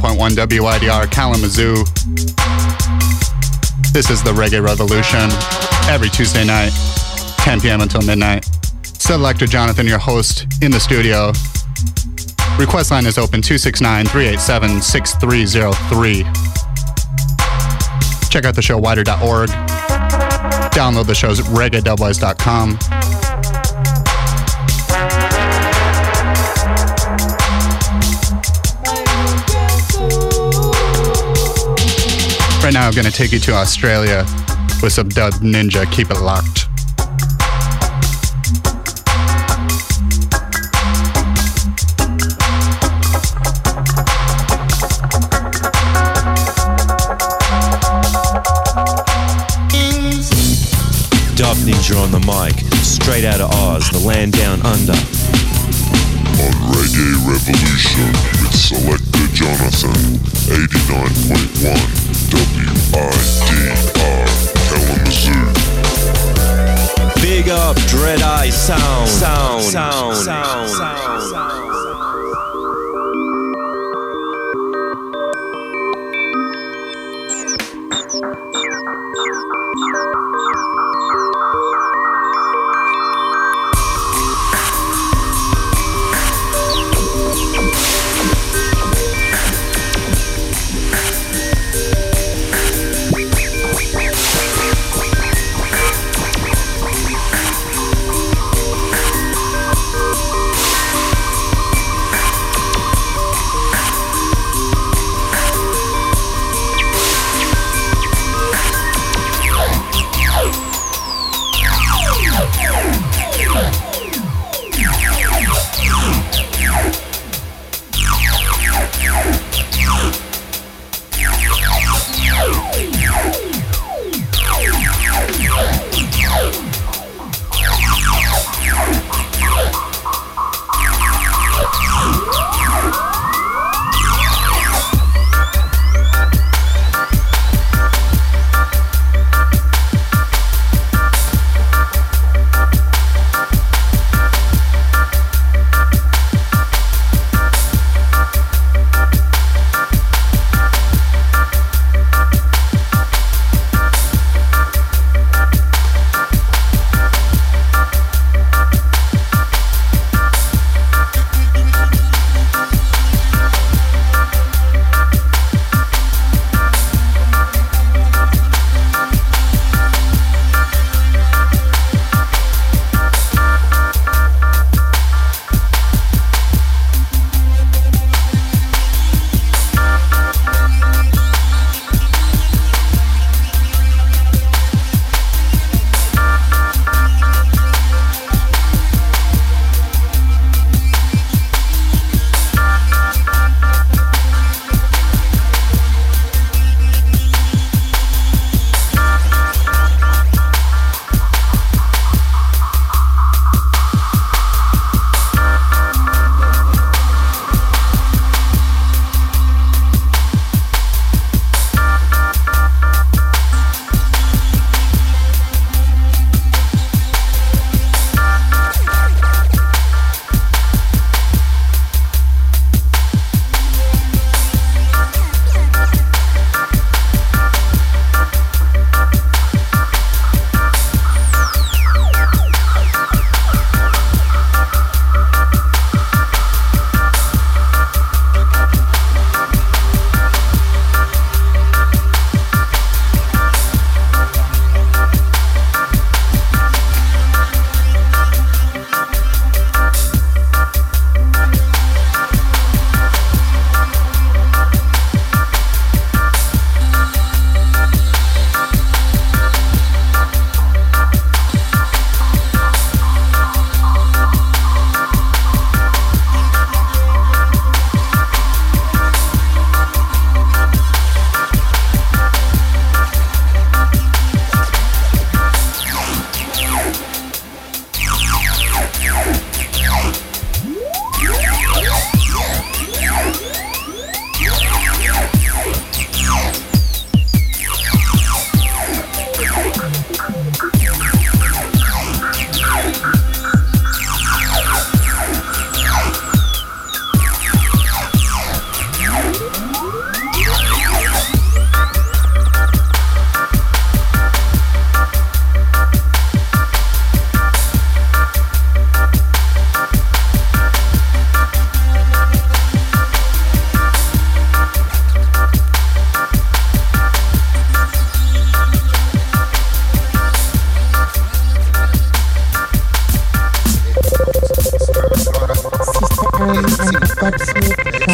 101.1 WIDR Kalamazoo. This is the Reggae Revolution every Tuesday night, 10 p.m. until midnight. Selector Jonathon, your host, in the studio. Request line is open 269 387 6303. Check out the show wider.org. Download the show's reggae reggae.wise.com Right now, I'm going to take you to Australia with some Dub Ninja. Keep it locked. Dub Ninja on the mic, straight out of Oz, the land down under. On Reggae Revolution with Selector Jonathon, 89.1 WIDR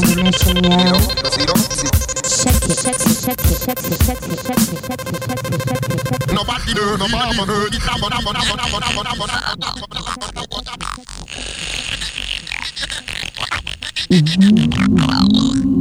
combination, yo. Check it, check it, check it, check it, check it, check it, check it, check it, check it, check it. Nobody know, nobody know. Mm-hmm.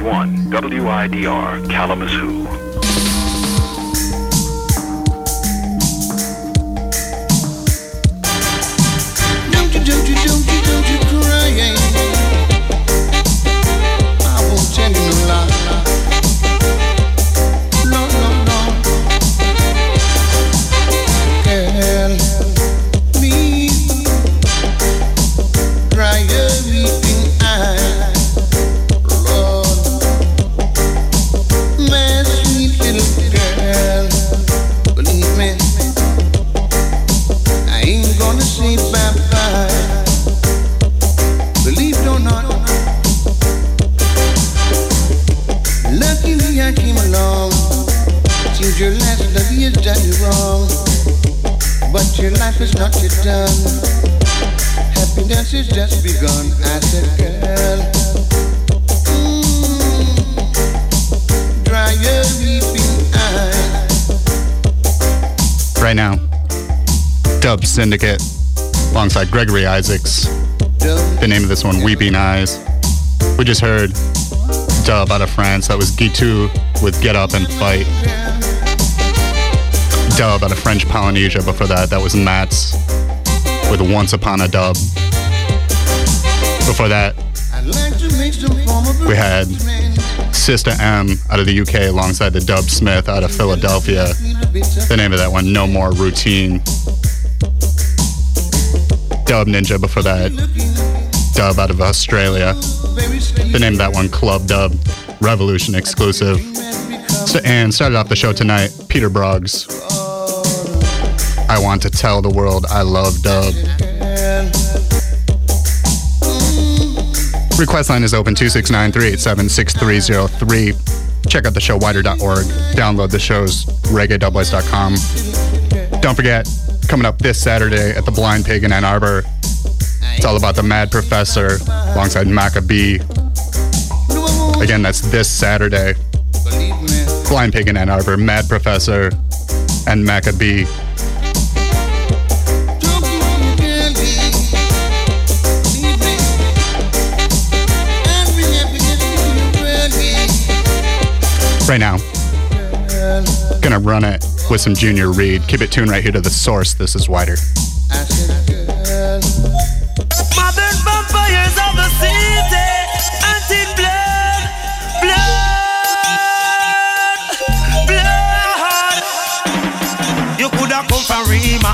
89.1 WIDR Kalamazoo. Gregory Isaacs. The name of this one, Weeping Eyes. We just heard Dub out of France. That was Guitoud with Get Up and Fight. Dub out of French Polynesia. Before that, that was Mats with Once Upon a Dub. Before that, we had. Sista M out of the UK alongside the Dubsmith out of Philadelphia. The name of that one, No More Routine. Dub Ninja before that. Dub out of Australia. The name of that one, Club Dub. Revolution exclusive. So, and started off the show tonight, Peter Broggs. I want to tell the world I love Dub. Request line is open 269 387 6303. Check out the show wider.org. Download the shows reggae.com. Don't forget, coming up this Saturday at the Blind Pig in Ann Arbor, it's all about the Mad Professor alongside Macka B. Again, that's this Saturday. Blind Pig in Ann Arbor, Mad Professor, and Macka B. Right now, gonna run it with some Junior Reed. Keep it tuned right here to the source. This is Wider. Blood.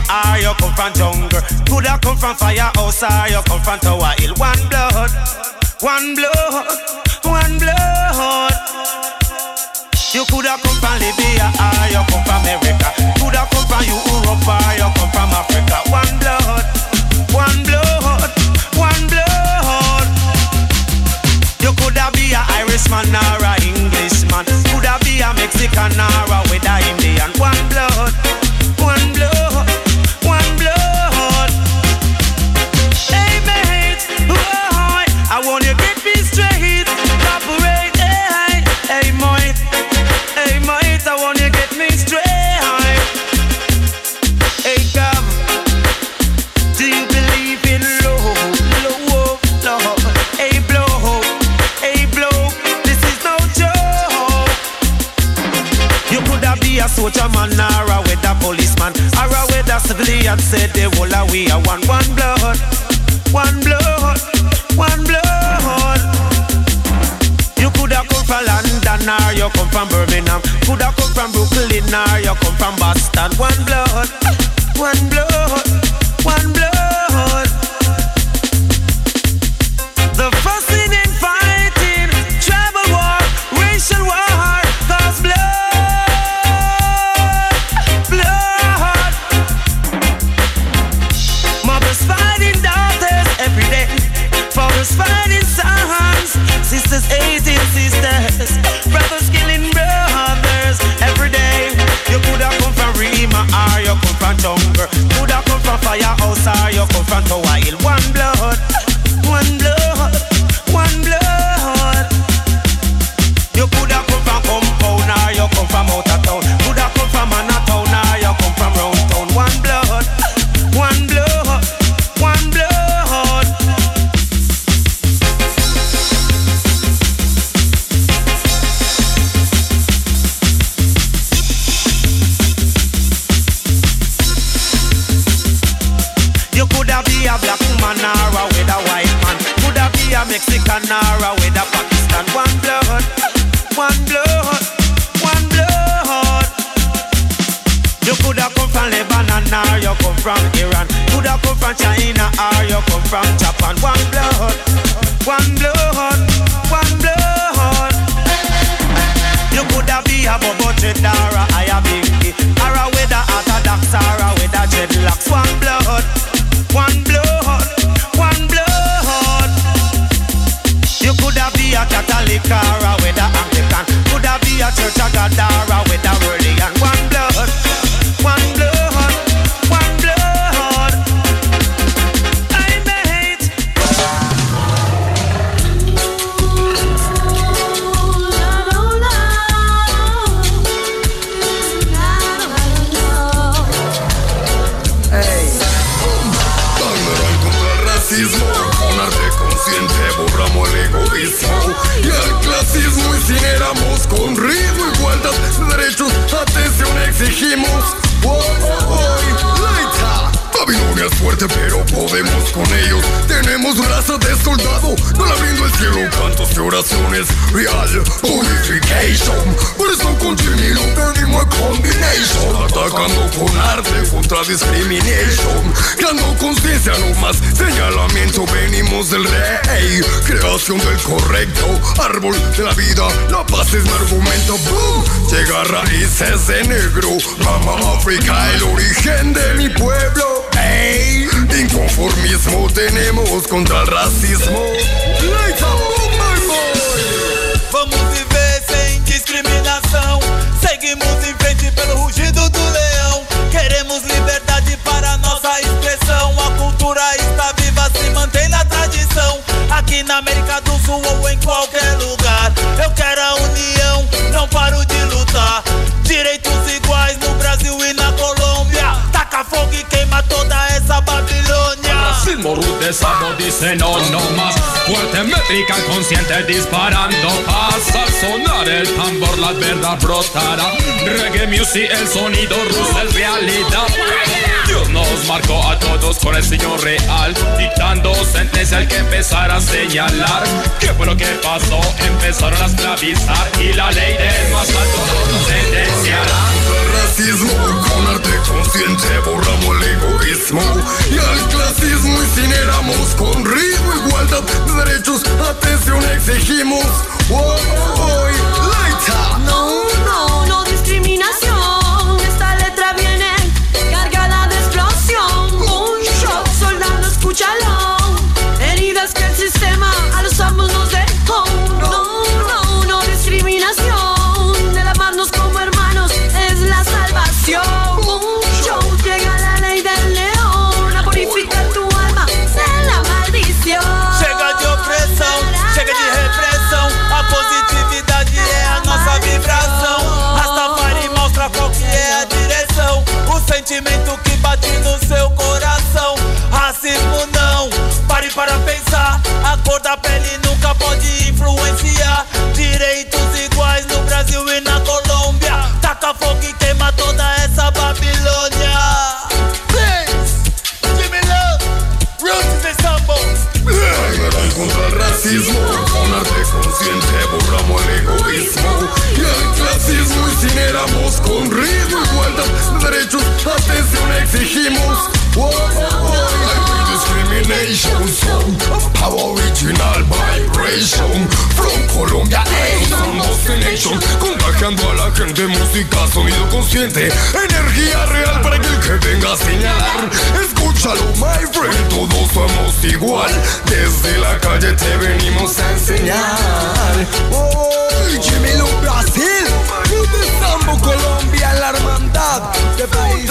Ah, you come from jungle. Coulda come from firehouse or you come from Tower Hill. One blood, one blood, one blood. You coulda come from Libya or you come from America. Coulda come from Europe or you come from Africa. One blood, one blood, one blood. You coulda be a Irishman or a Englishman. Coulda be a Mexican or a Indian. One blood, one blood, civilian. Said the whole of we are one, one blood, one blood, one blood. You coulda come from London or you come from Birmingham. Coulda come from Brooklyn or you come from Boston. One blood, one blood, one blood. Brothers killing brothers every day. You coulda come from Rema or you come from. Coulda come from firehouse or you come from Hill. One blood, one blood, Árbol de la vida La paz es mi argumento Boom Llega a raíces de negro Mama África el origen de mi pueblo Ey, inconformismo tenemos contra el racismo up, oh my boy Vamos viver sem discriminação. Seguimos em frente pelo rugido do leão. Queremos liberdade para nossa expressão. A cultura está viva, se mantém na tradição. Aqui na América do Sul ou em qualquer lugar. Eu quero a união, não paro de lutar. Direitos iguais no Brasil e na Colômbia. Taca fogo e queima toda essa Babilônia. Racismo rudezado dice no, no más Fuerte métrica consciente disparando Pasa al sonar el tambor, la verdad brotará Reggae music, el sonido ruso es realidad Dios nos marcó a todos con el Señor real Dictando sentencia al que empezar a señalar ¿Qué fue lo que pasó? Empezaron a esclavizar Y la ley del más alto sentenciará Contra el racismo con arte consciente borramos el egoísmo y al clasismo incineramos con ritmo igualdad de derechos atención exigimos oh, oh, Laita. No, no, no discriminación. Escúchalo. Heridas que el sistema a los ambos nos dejó. No, no, no discriminación. De amarnos como hermanos es la salvación. Un show, a purificar alma. Chega de opressão, chega de repressão. A positividade é a nossa vibração. Mostra qual que é a direção. O sentimento que bate no seu coração. Racismo não, pare para pensar. A cor da pele nunca pode influenciar. Direitos iguais no Brasil e na Colômbia. Taca fogo e queima toda essa Babilônia. Roots el racismo consciente borramos el egoísmo y al clasismo incineramos con ritmo igualdad de derechos atención exigimos oh, oh, oh, discrimination song Power original vibration. From Colombia somos the nation Contagiando a la gente música, sonido consciente. Energía real para que el que venga a señalar. Escúchalo my friend, todos somos igual. Desde la calle te venimos a enseñar. Oh, Jimmy Brasil. Colombia la hermandad. De país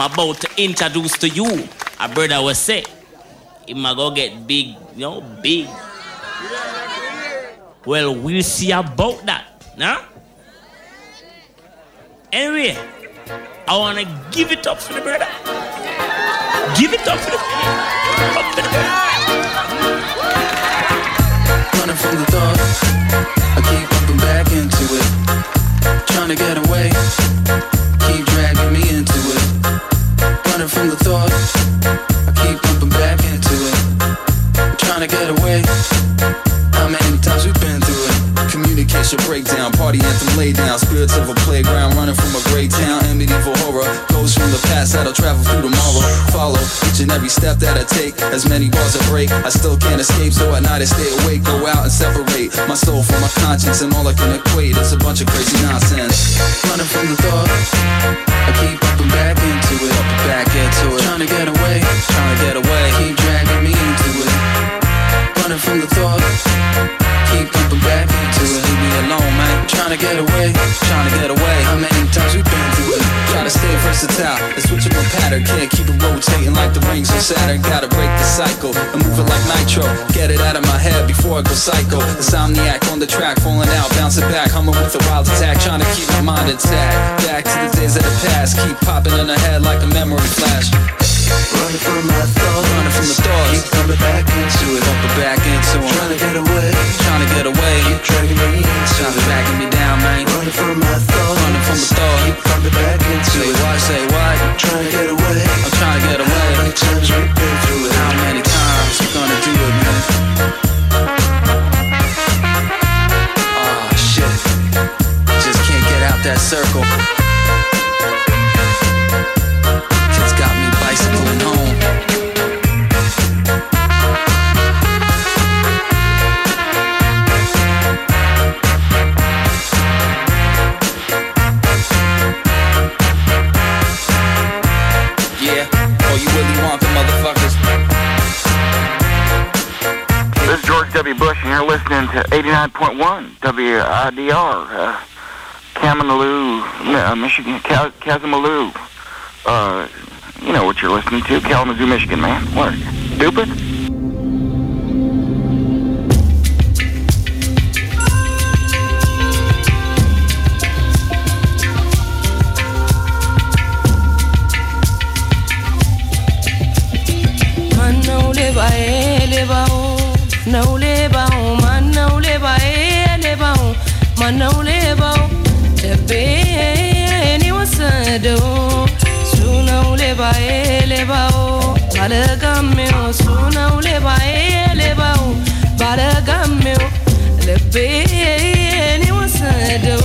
I'm about to introduce to you a brother was say he might go get big, you know, big. Well, we'll see about that, nah? Anyway, I wanna give it up for the brother. Give it up for the, up step that I take. As many bars I break, I still can't escape. So at night I stay awake, go out and separate my soul from my conscience. And all I can equate is a bunch of crazy nonsense. Running from the thought, I keep bumping back into it. Bumping back into it. Trying to get away, trying to get away. Keep dragging me into it. Running from the thought, keep bumping back into it. Leave me alone, man. Trying to get away, trying to get away. How many times we been through it? Try to stay versatile and switch up a pattern. Can't keep it rotating like the rings of Saturn. Gotta break the cycle and move it like nitro. Get it out of my head before I go psycho. Insomniac on the track, falling out, bouncing back, humming with a wild attack, trying to keep my mind intact. Back to the days of the past, keep popping in the head like a memory flash. Running from my thoughts, running from the thoughts. Keep coming back into it, bumping back into it. Trying to get away, trying to get away. Keep dragging me into Trying to dragging me down, man. Running from my thoughts, running from the thoughts. Keep coming back into say it. Say what, say what? Trying to get away, I'm trying to get away. How many times we've been through it? How many times we gonna do it, man? Oh shit, just can't get out that circle. Yeah, you motherfuckers. This is George W. Bush, and you're listening to 89.1 WIDR, uh, uh, Michigan, Kazamaloo. Uh, you know what you're listening to, Kalamazoo, Michigan, man. What are you, stupid? Manau lebau, tepe ni wasadu. ሌባዬ ሌባው ባለጋሜው እሱ ነው ሌባዬ ሌባው ባለጋሜው ልቤን ይወሰደው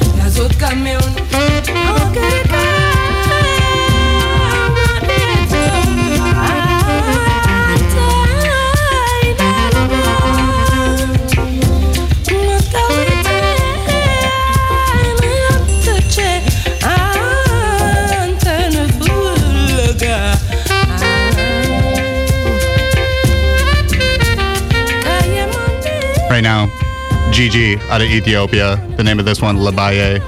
right now. Gigi out of Ethiopia. The name of this one, Lebaye.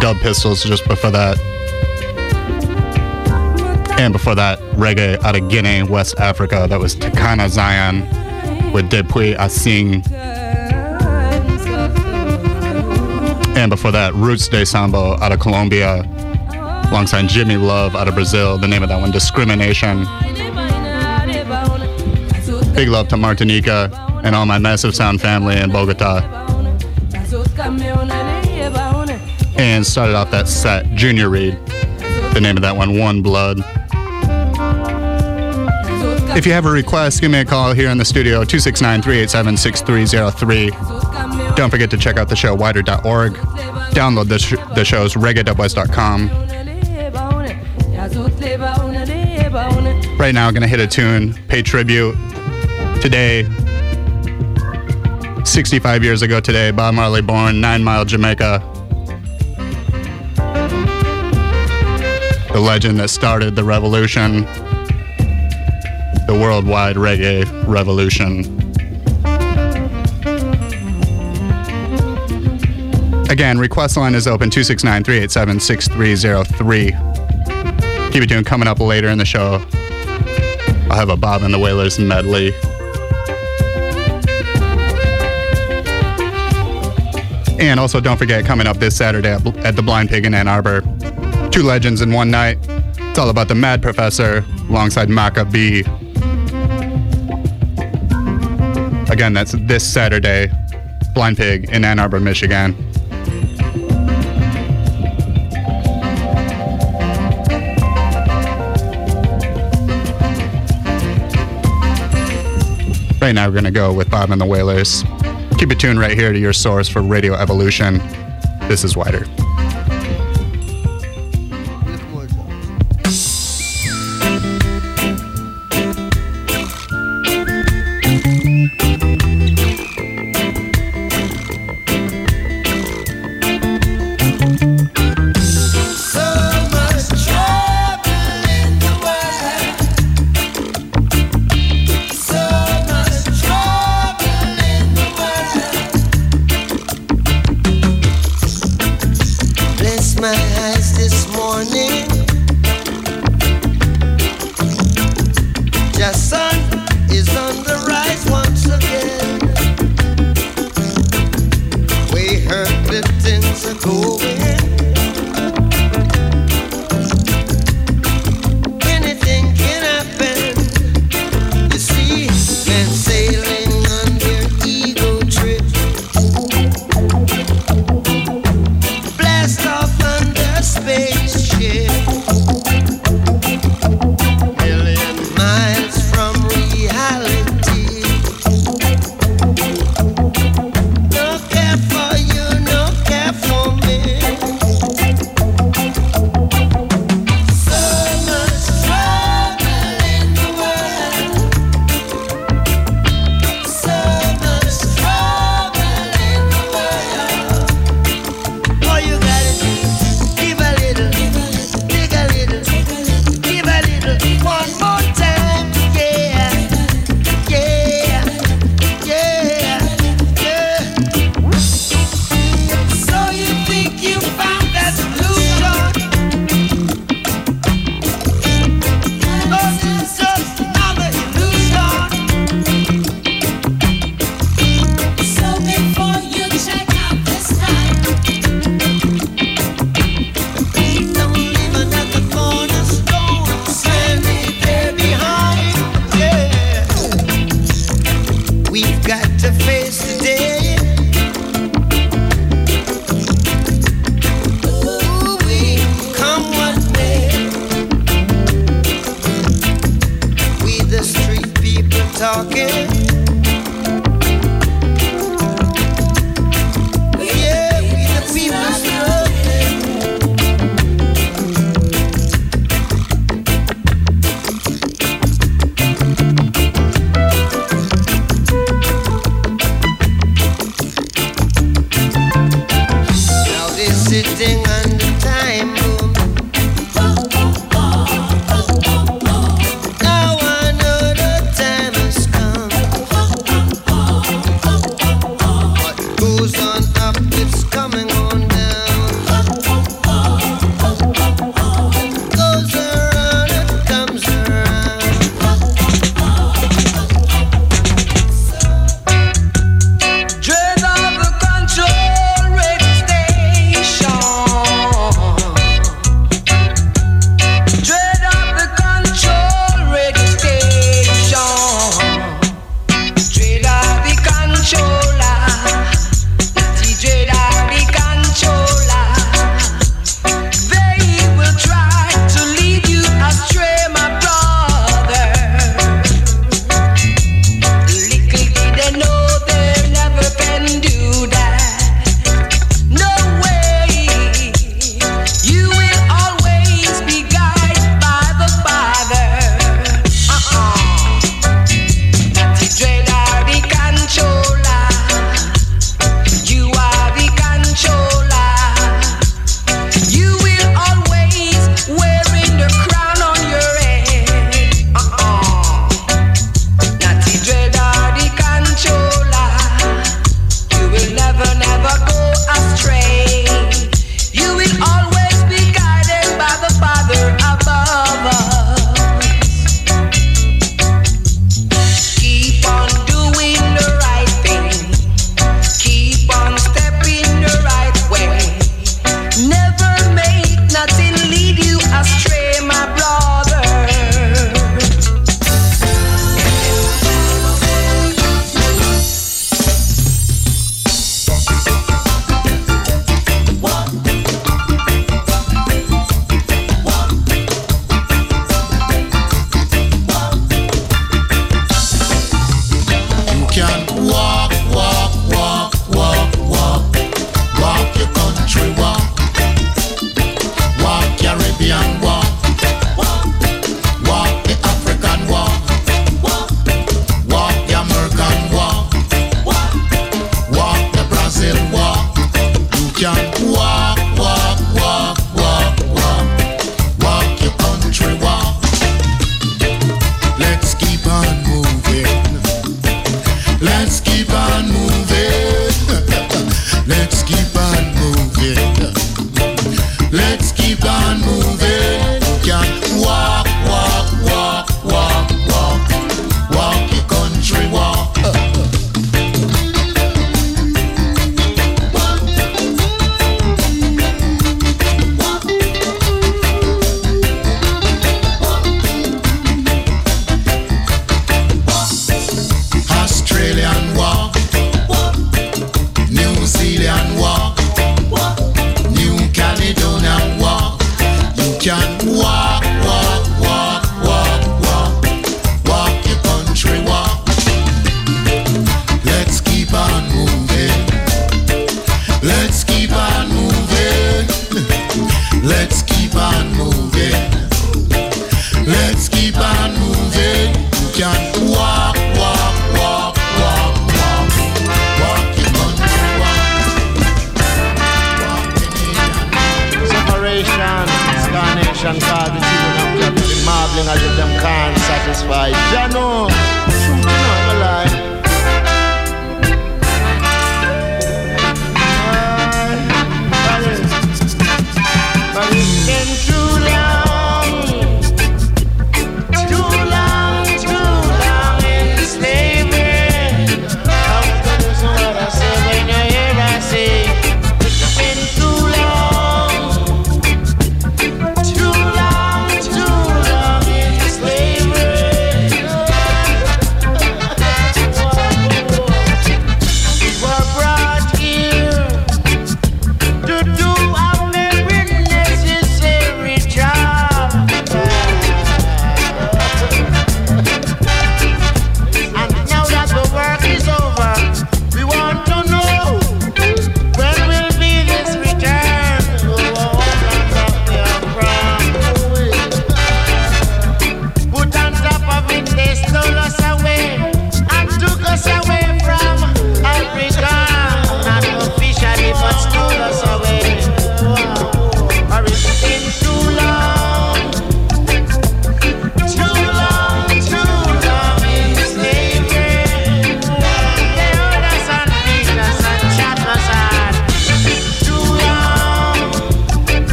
Dub Pistols just before that. And before that, reggae out of Guinea, West Africa. That was Takana Zion with Depuis Asing. And before that, Roots de Sambo out of Colombia, alongside Jimmy Luv out of Brazil. The name of that one, Discrimination. Big love to Martinica and all my Massive Sound family in Bogota. And started off that set, Junior Reed. The name of that one, One Blood. If you have a request, give me a call here in the studio, 269 387 6303. Don't forget to check out the show, wider.org. Download the, sh- the shows, reggae.west.com. Right now, I'm going to hit a tune, pay tribute. Today, 65 years ago today, Bob Marley born, Nine Mile, Jamaica. The legend that started the revolution, the worldwide reggae revolution. Again, request line is open 269 387 6303. Keep it tuned. Coming up later in the show, I'll have a Bob and the Wailers medley. And also, don't forget, coming up this Saturday at, at the Blind Pig in Ann Arbor, two legends in one night. It's all about the Mad Professor alongside Macka B. Again, that's this Saturday, Blind Pig in Ann Arbor, Michigan. Right now, we're going to go with Bob and the Wailers. Keep it tuned right here to your source for Reggae Revolution. This is Wider.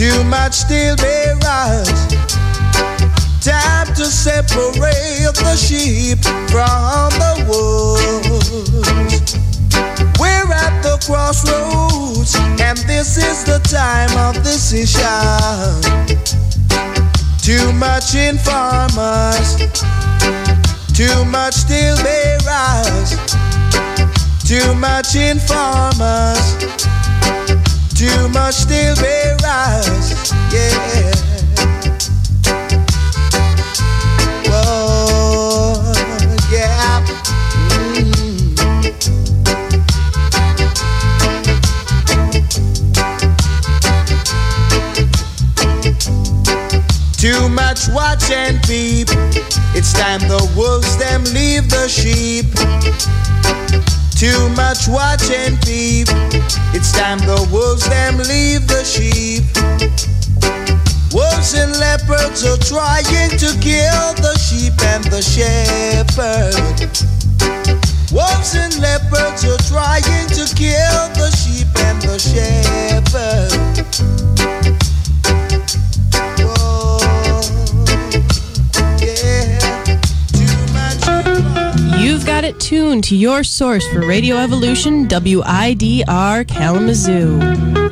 Too much steel bearers. Time to separate the sheep from the wolves. We're at the crossroads, and this is the time of decision. Too much informers, too much still steel bearers, too much informers, too much steel bearers, yeah. Whoa, yeah. Mm. Too much watch and peep. It's time the wolves them leave the sheep. Too much watch and peep. It's time the wolves them leave the sheep. Wolves and leopards are trying to kill the sheep and the shepherd. Wolves and leopards are trying to kill the sheep and the shepherd. Tuned to your source for Reggae Revolution, WIDR Kalamazoo.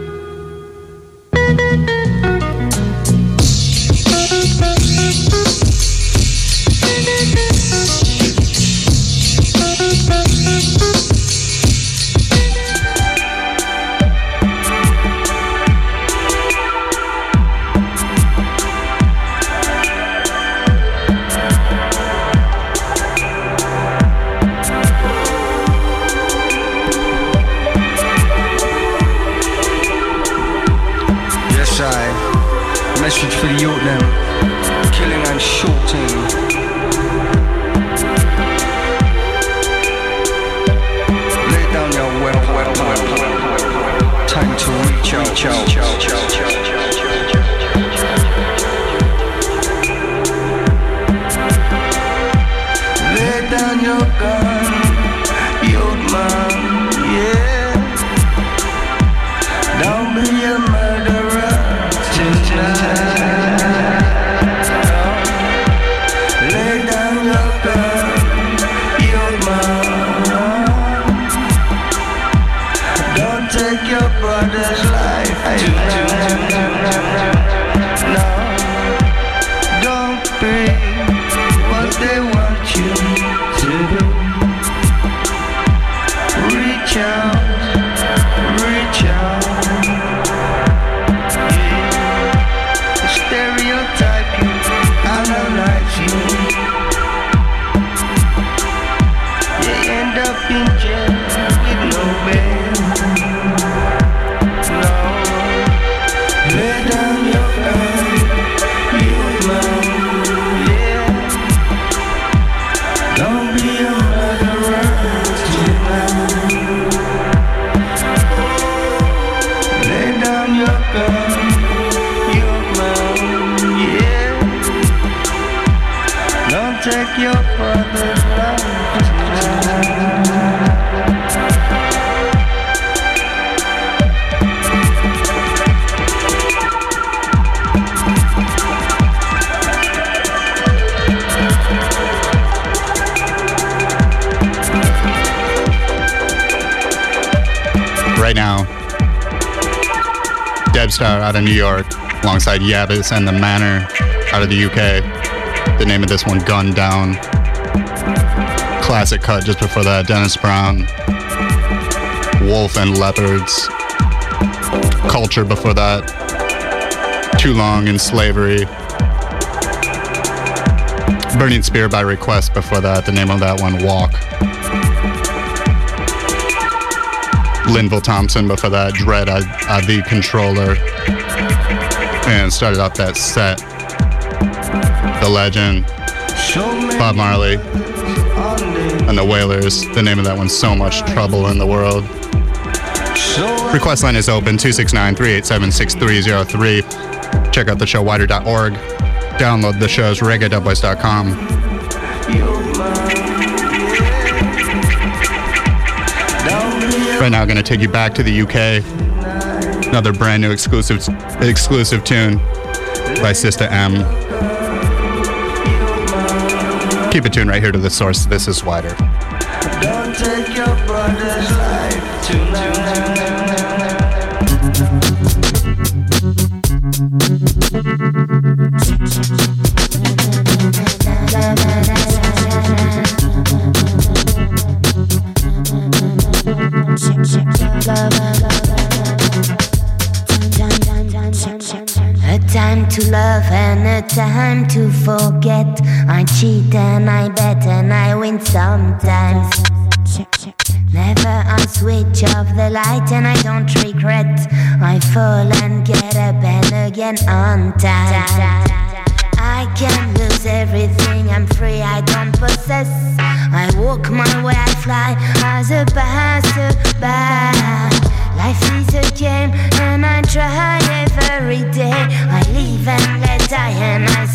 Alongside Yabass and The Manor out of the UK. The name of this one, Gun Down. Classic cut just before that, Dennis Brown. Wolf and Leopards. Culture before that. Too Long in Slavery. Burning Spear by Request before that, the name of that one, Walk. Linval Thompson before that, Dread, I the Controller. And started off that set the legend, Bob Marley, and the Wailers. The name of that one's So Much Trouble in the World. Request line is open 269 387 6303. Check out the show wider.org. Download the show's reggae.com. Right now, I'm going to take you back to the UK. Another brand new exclusive exclusive tune by Sista M. Keep it tuned right here to the source. This is wider.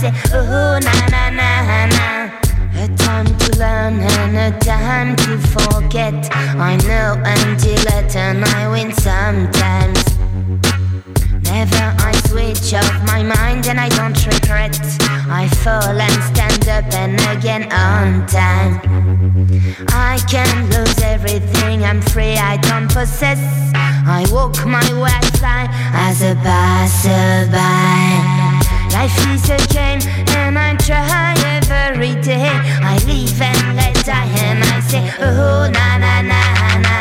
Say, oh na na na na. A time to learn and a time to forget. I know until I turn, I win sometimes. Never I switch off my mind and I don't regret. I fall and stand up and again on time. I can lose everything, I'm free, I don't possess. I walk my way, as a passerby. Life is a game and I try every day. I live and let die and I say, oh na na na na.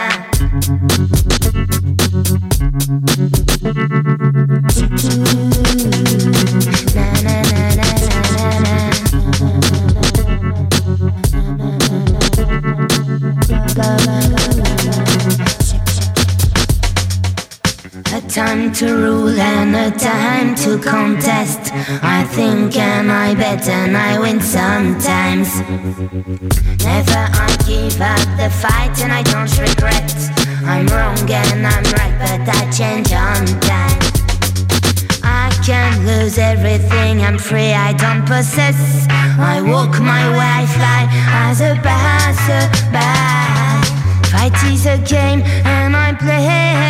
A to rule and a time to contest. I think and I bet and I win sometimes. Never I give up the fight and I don't regret. I'm wrong and I'm right, but I change on time. I can lose everything, I'm free, I don't possess. I walk my way, fly as a passerby. Fight is a game and I play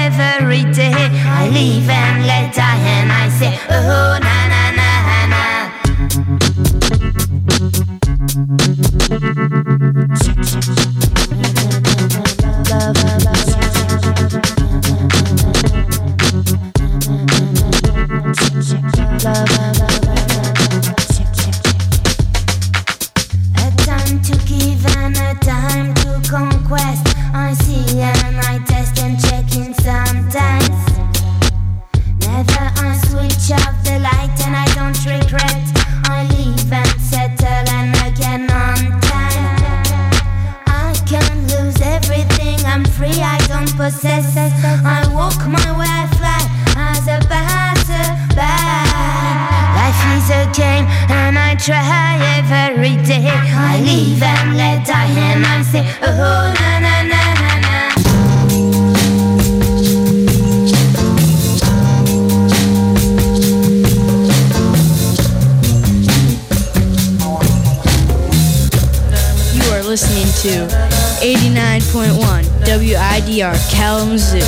every day. I live and let die and I say, oh na na na na. A Kalamazoo.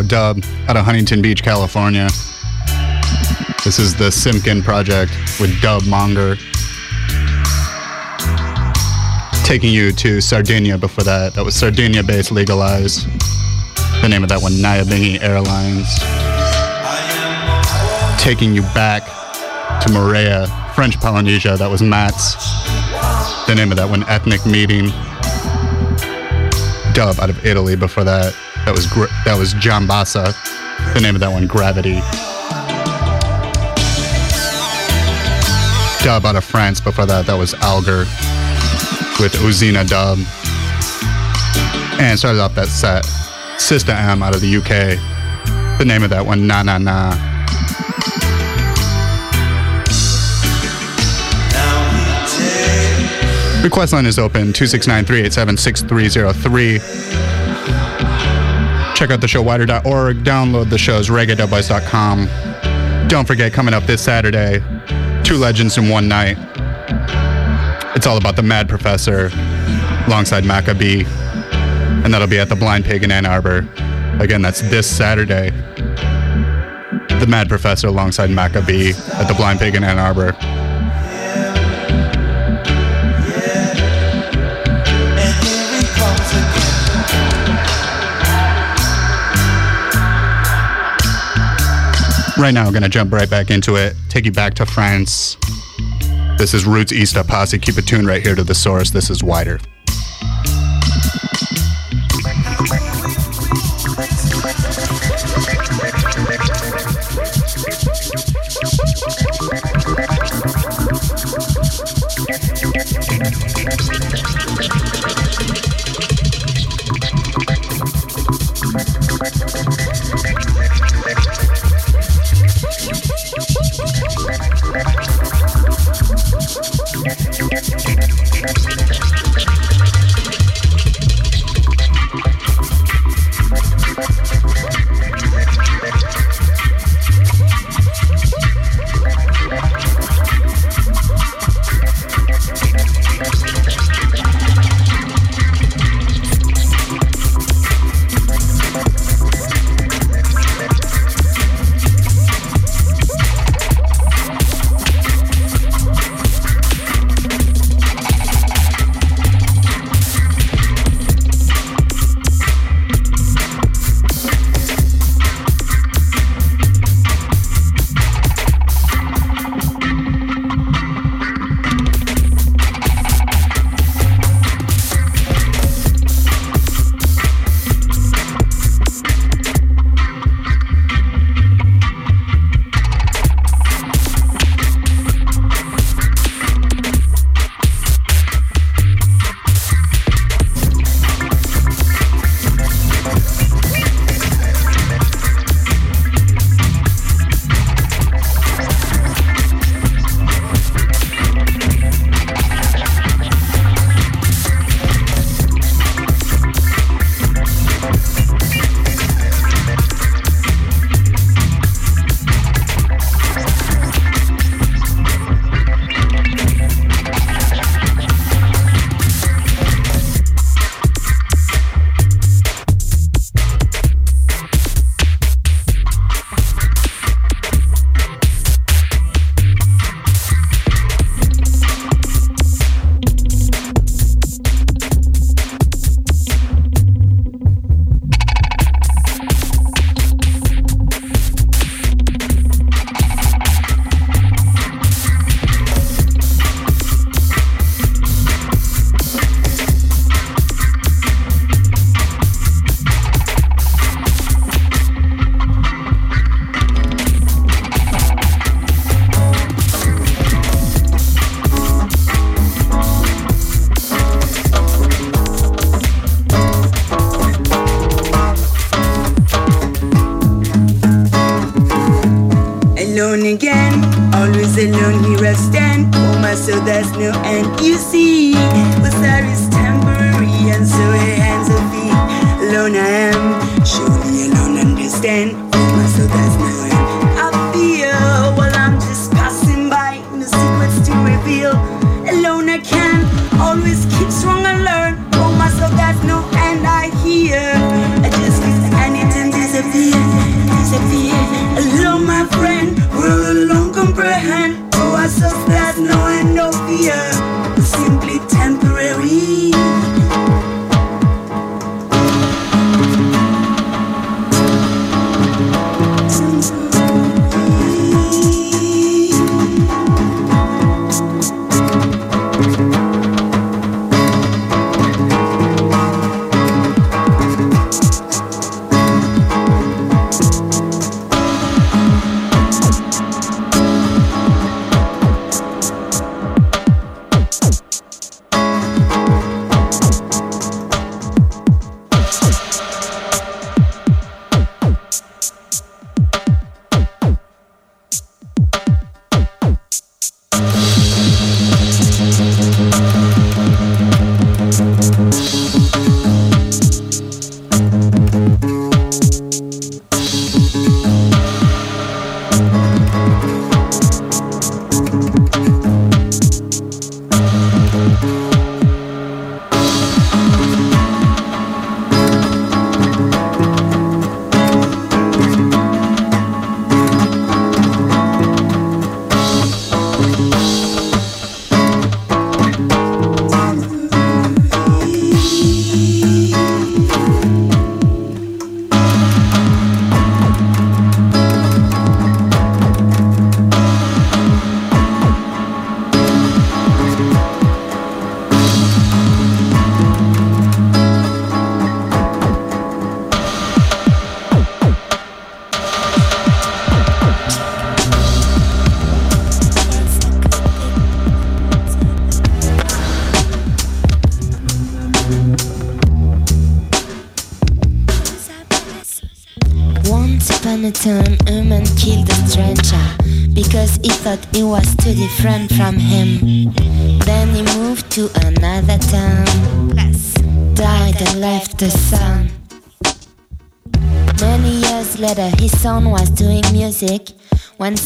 Now, Dub out of Huntington Beach, California. This is the Simpkin project with Dub Monger. Taking you to Sardinia before that. That was Sardinia Bass Legalize. The name of that one, Nyabinghi Airlines. Taking you back to Moorea, French Polynesia. That was Mats. The name of that one, Ethnic Meeting. Dub out of Italy before that. That was that was Jambassa. The name of that one, Gravity. Dub out of France before that. That was Algar with Uzina Dub. And started off that set, Sista M out of the UK. The name of that one, Na Na Na. Request line is open 269 387 6303. Check out the show widr.org. Download the shows reggae.com. Don't forget, coming up this Saturday, two legends in one night. It's all about the Mad Professor alongside Macka B. And that'll be at the Blind Pig in Ann Arbor. Again, that's this Saturday. The Mad Professor alongside Macka B at the Blind Pig in Ann Arbor. Right now, I'm going to jump right back into it, take you back to France. This is Roots Ista Posse. Keep it tuned right here to the source. This is WIDR.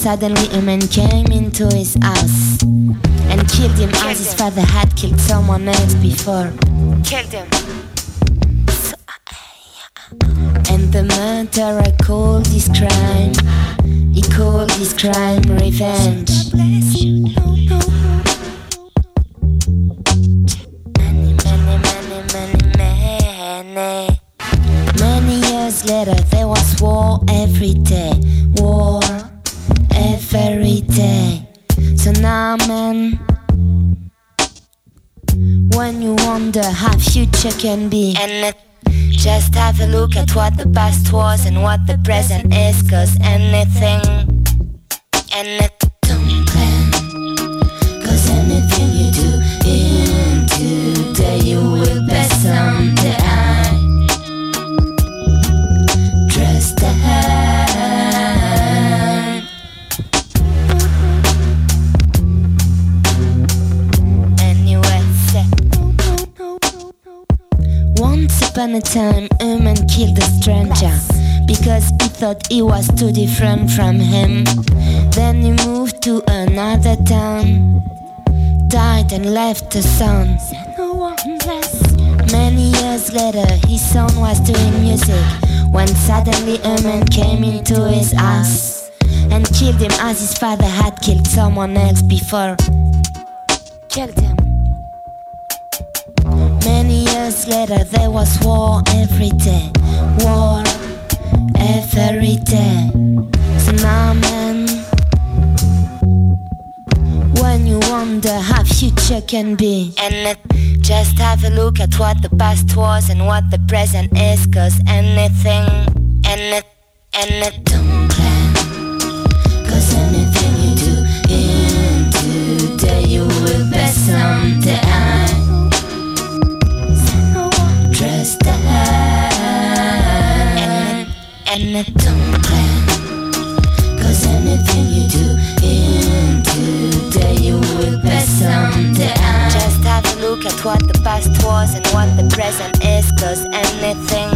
Suddenly a man came into his house and killed him as his father had killed someone else before. Killed him. And the murderer called his crime. He called his crime revenge. Many, many, many, many, many. Many years later, there was war every day. Man, when you wonder how future can be, and just have a look at what the past was and what the present is, cause anything, and upon time, a man killed a stranger because he thought he was too different from him. Then he moved to another town, died and left a son. Many years later, his son was doing music when suddenly a man came into his house and killed him as his father had killed someone else before. Killed him. Many years later, there was war every day. War every day. Man, when you wonder how future can be, and it, just have a look at what the past was and what the present is, cause anything, and it, and it don't plan. Cause anything you do in today, you will pass someday. And, it don't plan. Cause anything you do in today, you will pass someday. Just have a look at what the past was and what the present is, cause anything.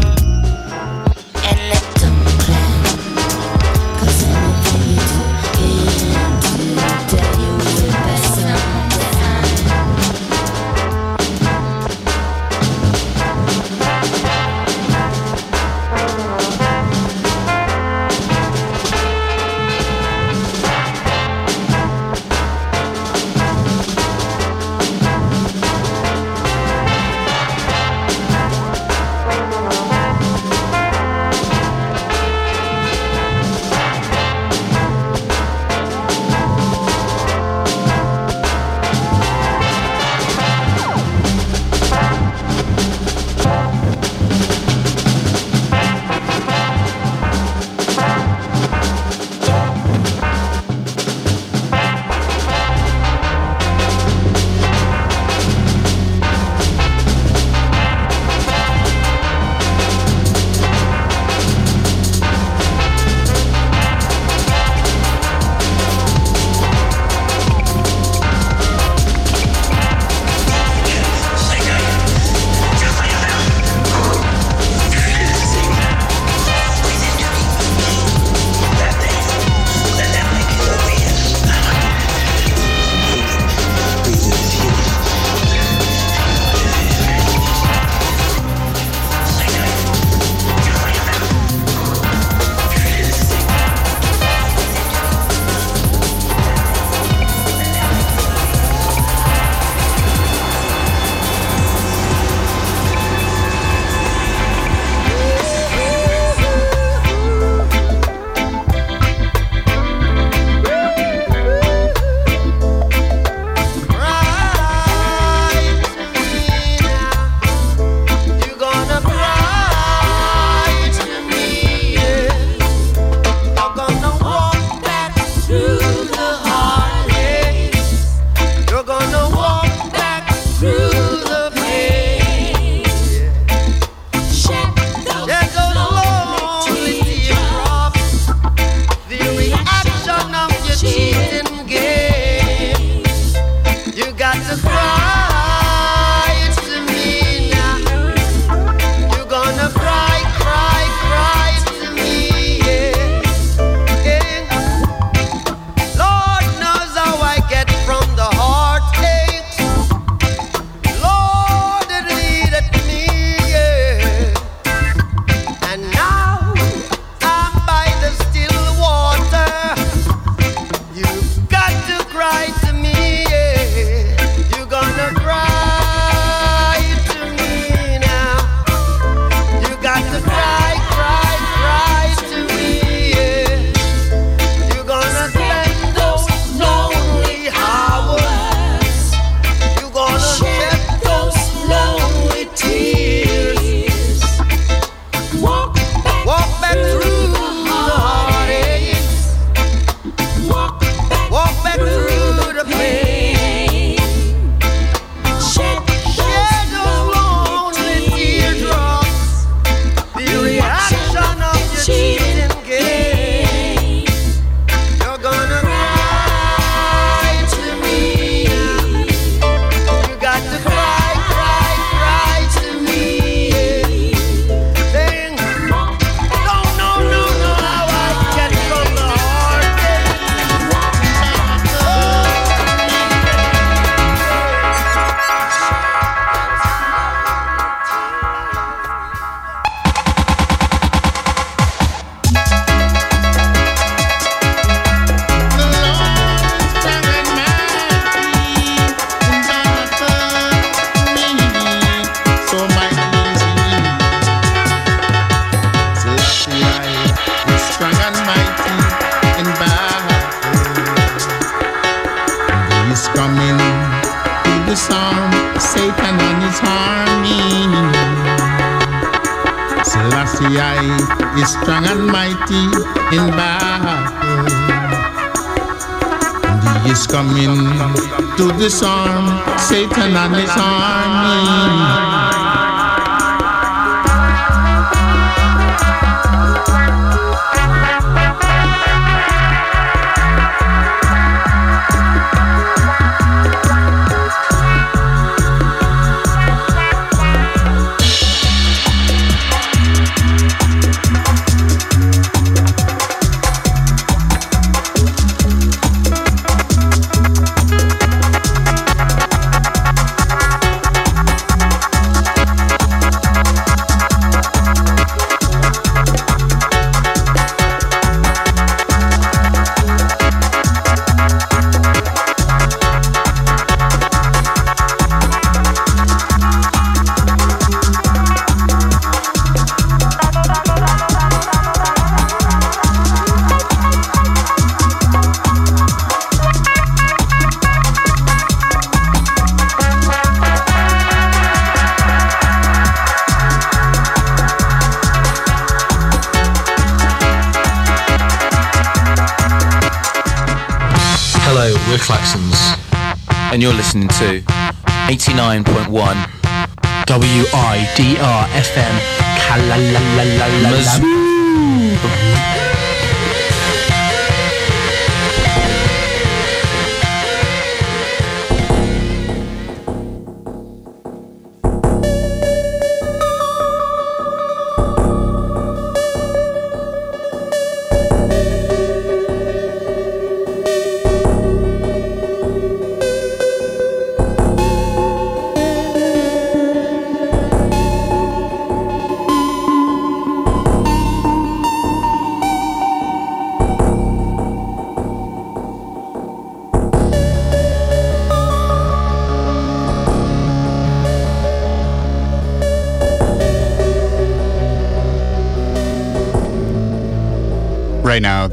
WIDR FM.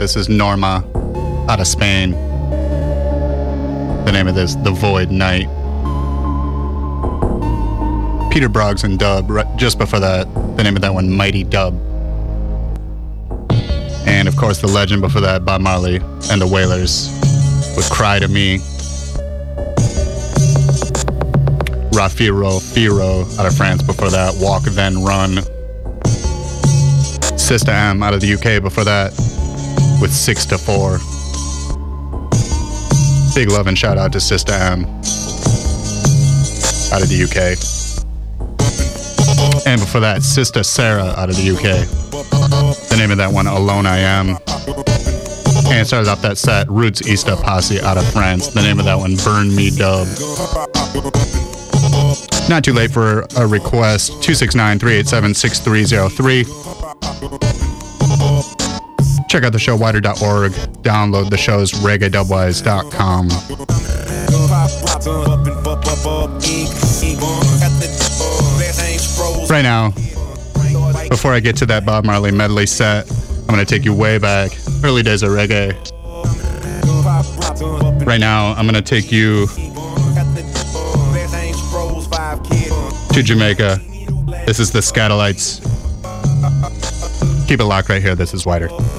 This is Normaa out of Spain. The name of this, The Void Night. Peter Broggs and Dub, right, just before that, the name of that one, Mighty Dub. And of course, the legend before that, Bob Marley and the Wailers with Cry to Me. Rafiro Firo out of France before that, Walk Then Run. Sista M out of the UK before that, with six to four. Big love and shout out to Sista M out of the UK. And before that, Sista Sara out of the UK. The name of that one, Alone I Am. And started off that set, Roots Ista Posse out of France. The name of that one, Burn Me Dub. Not too late for a request, 269 387 6303. Check out the show widr.org. Download the shows reggae.dubwise.com. Right now, before I get to that Bob Marley medley set, I'm going to take you way back, early days of reggae. Right now, I'm going to take you to Jamaica. This is the Skatalites. Keep it locked right here. This is WIDR.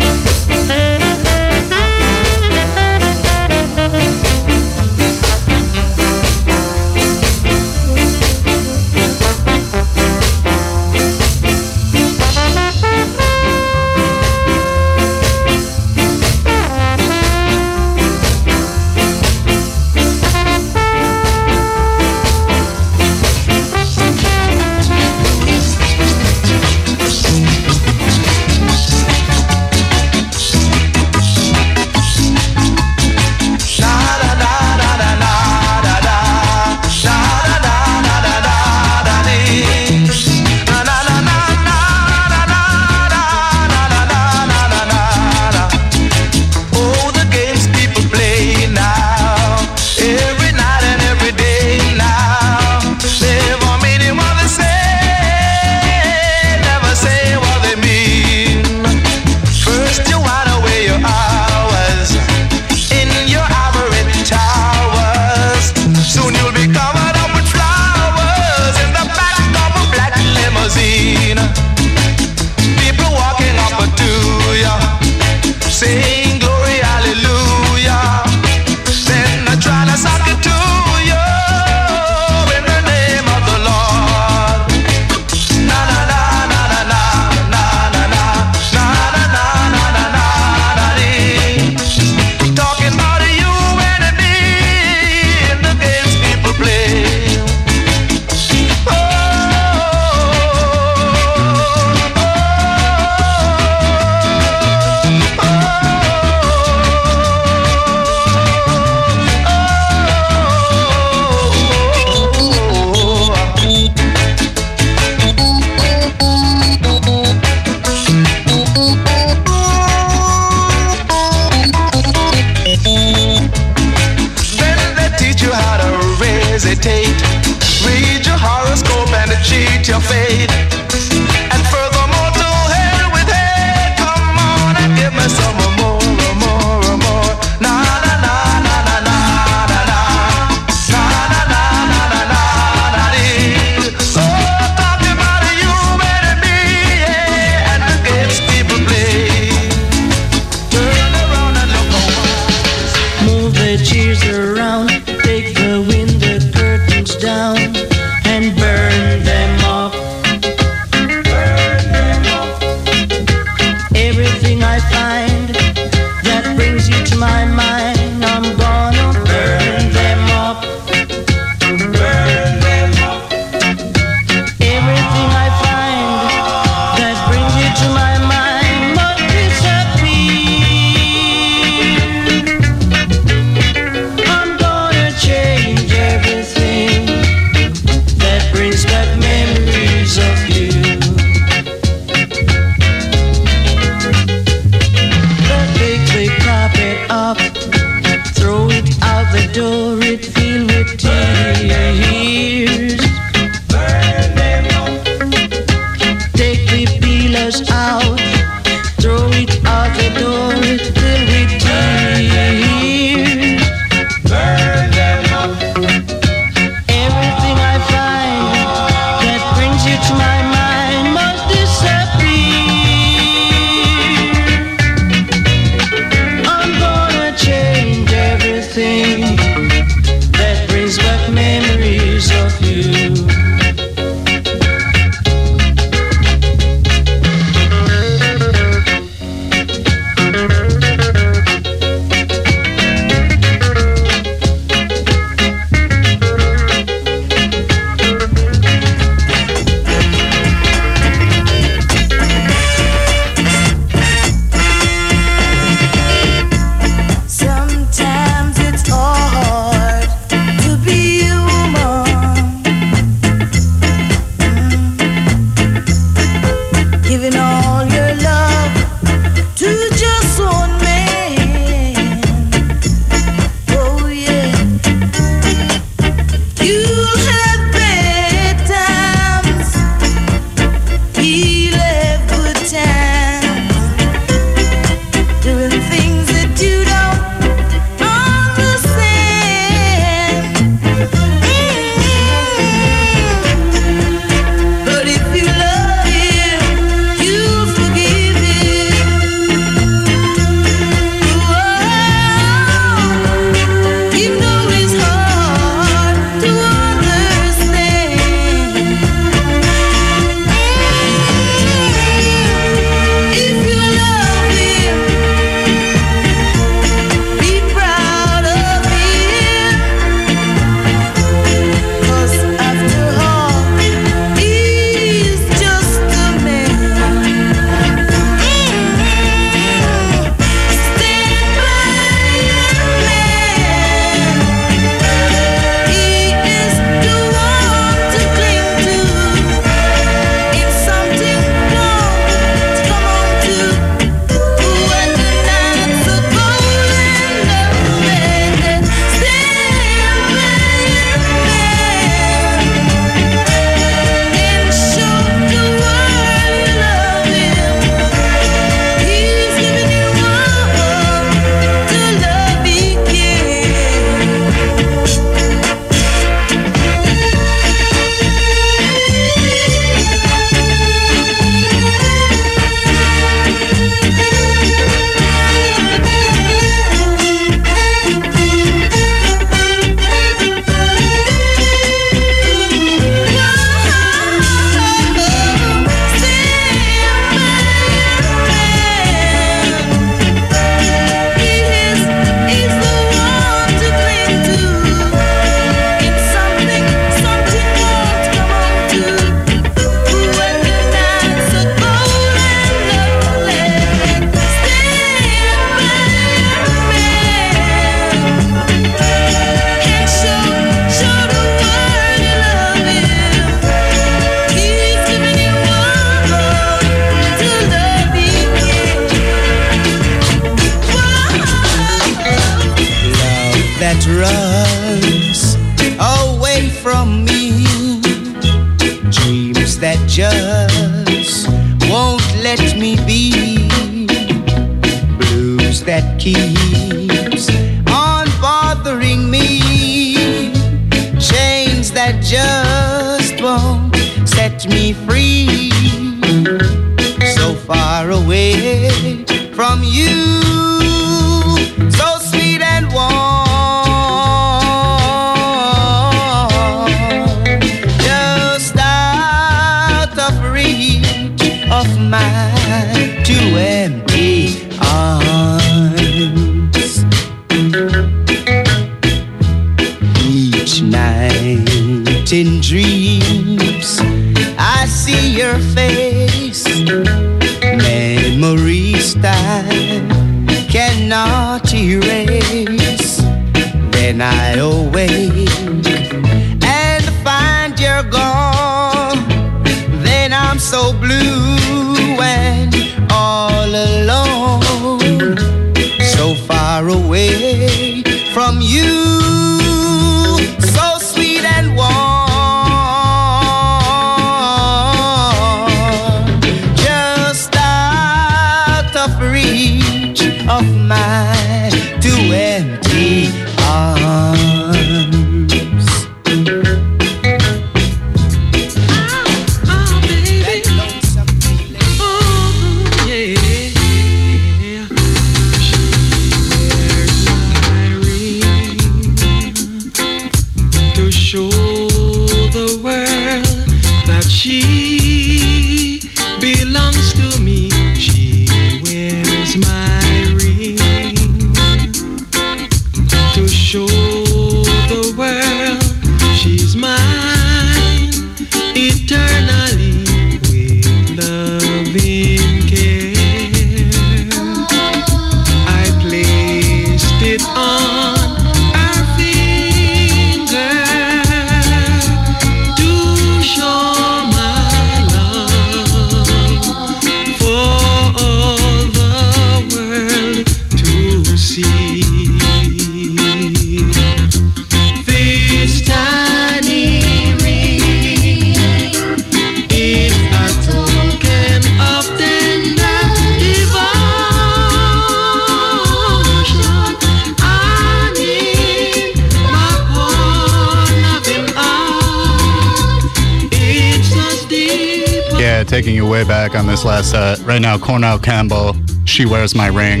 She Wears My Ring.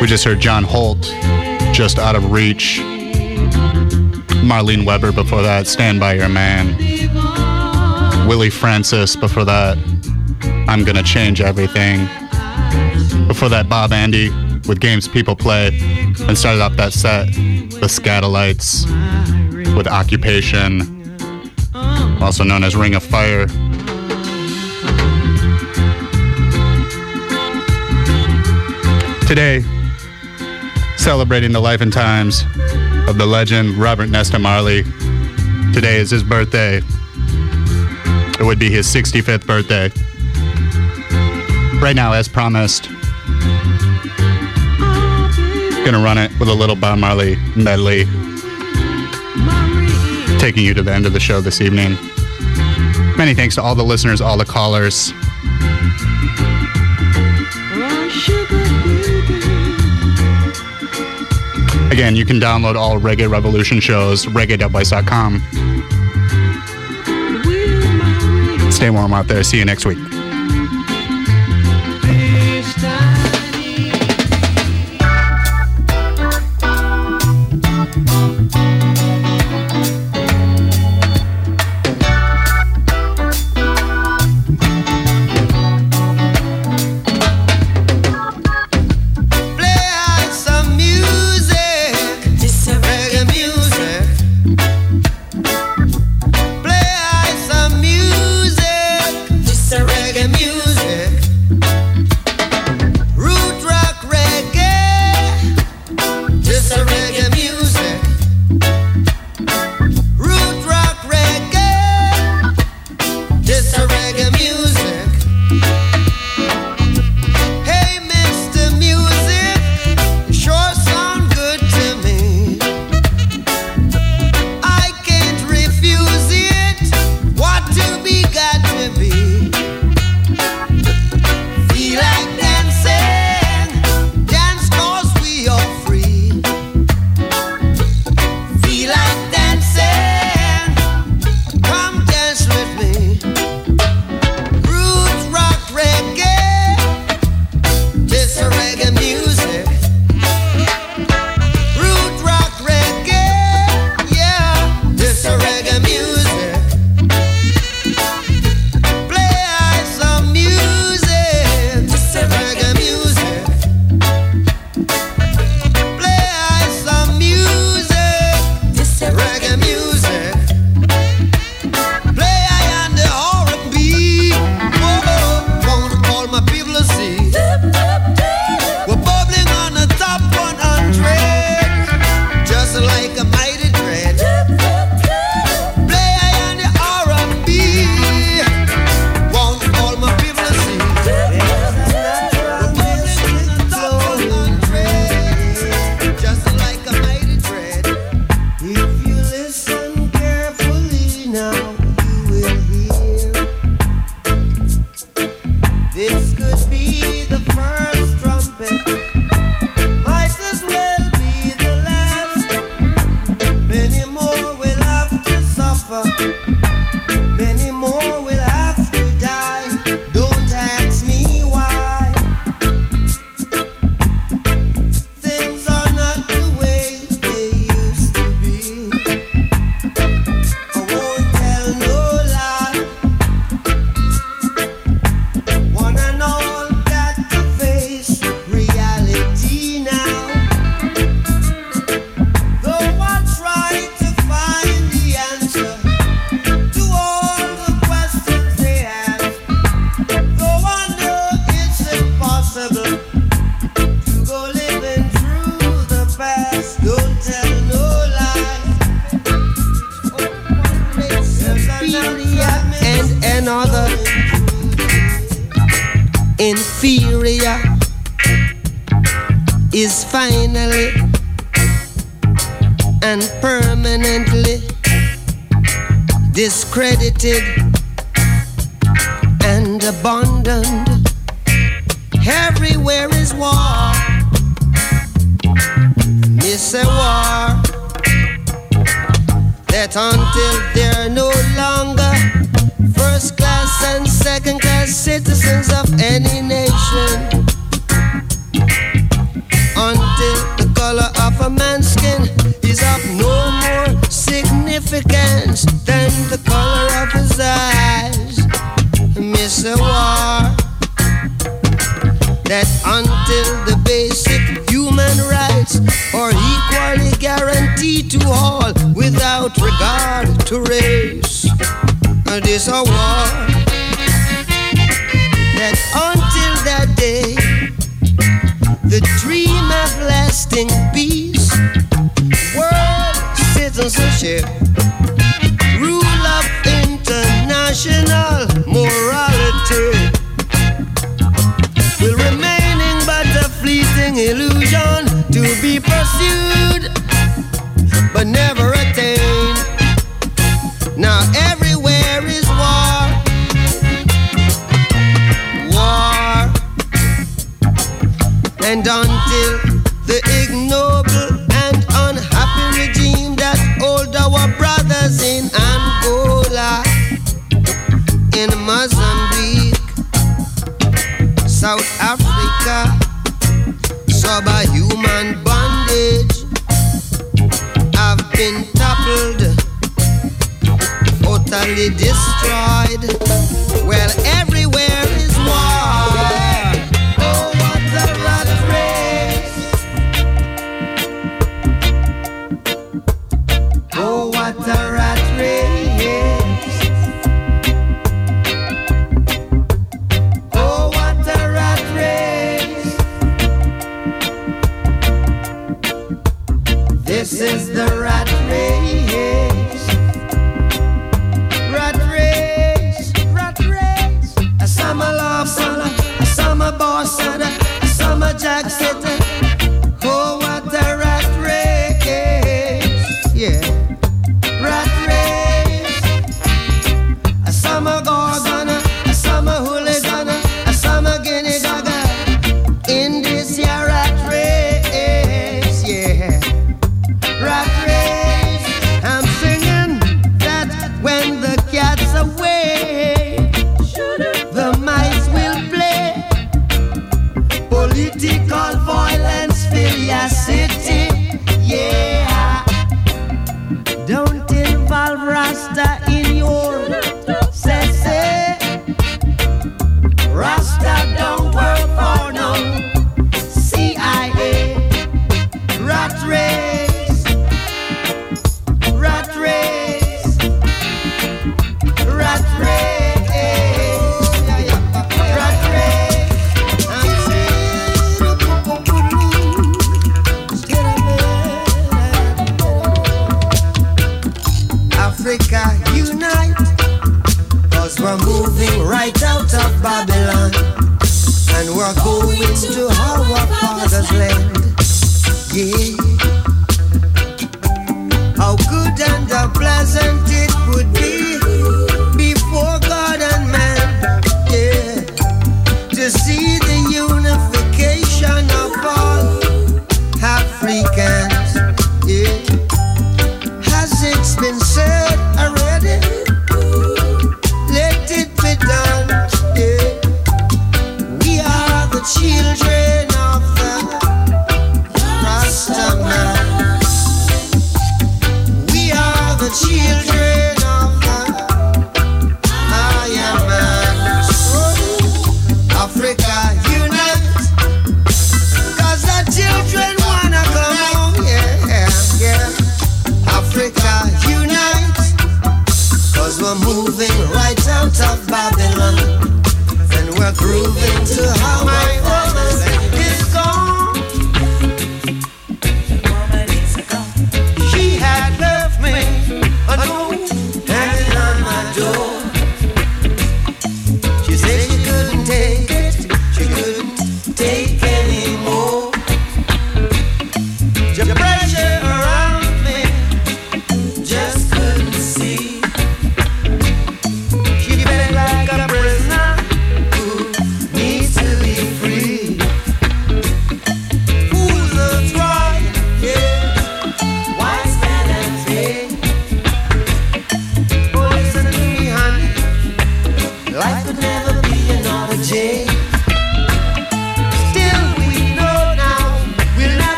We just heard John Holt, Just Out of Reach. Marlene Webber before that, Stand By Your Man. Willie Francis before that, I'm Gonna Change Everything. Before that, Bob Andy with Games People Play. And started off that set, The Skatalites with Occupation, also known as Ring of Fire. Today, celebrating the life and times of the legend Robert Nesta Marley. Today is his birthday. It would be his 65th birthday. Right now, as promised, gonna run it with a little Bob Marley medley. Taking you to the end of the show this evening. Many thanks to all the listeners, all the callers. Again, you can download all Reggae Revolution shows, reggae.vice.com. Stay warm out there. See you next week.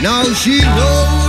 Now she knows.